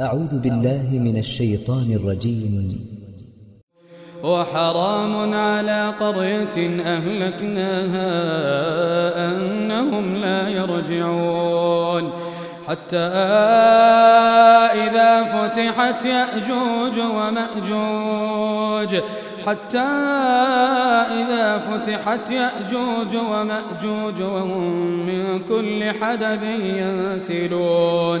أعوذ بالله من الشيطان الرجيم. وحرام على قرية أهلكناها أنهم لا يرجعون. حتى إذا فتحت يأجوج ومأجوج. حتى إذا فتحت يأجوج ومأجوج وهم من كل حدب ينسلون.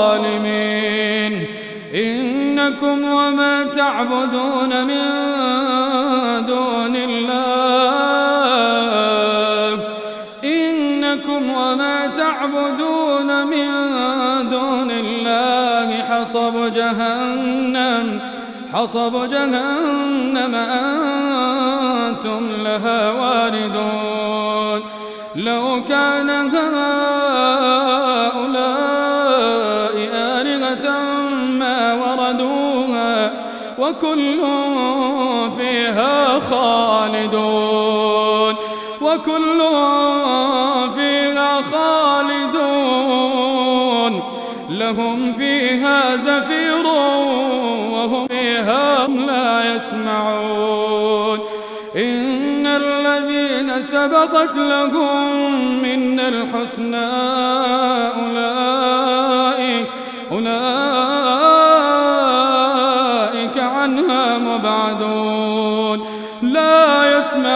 إنكم وما تعبدون من دون الله. إنكم وما تعبدون من دون الله. حصب جهنم حصب جهنم أنتم لها واردون. لو كان هؤلاء وكل فيها خالدون وكل فيها خالدون. لهم فيها زفير وهم فيها لا يسمعون. إن الذين سبقت لهم من الحسنى أولئك أولئك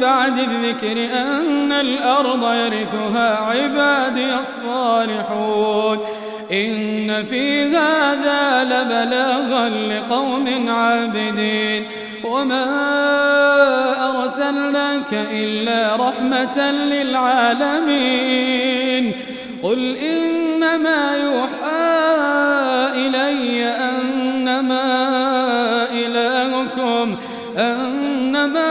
بعد الذكر أن الأرض يرثها عبادي الصالحون. إن في هذا لبلاغا لقوم عابدين. وما أرسلناك إلا رحمة للعالمين. قل إنما يوحى إلي أنما إلهكم أنما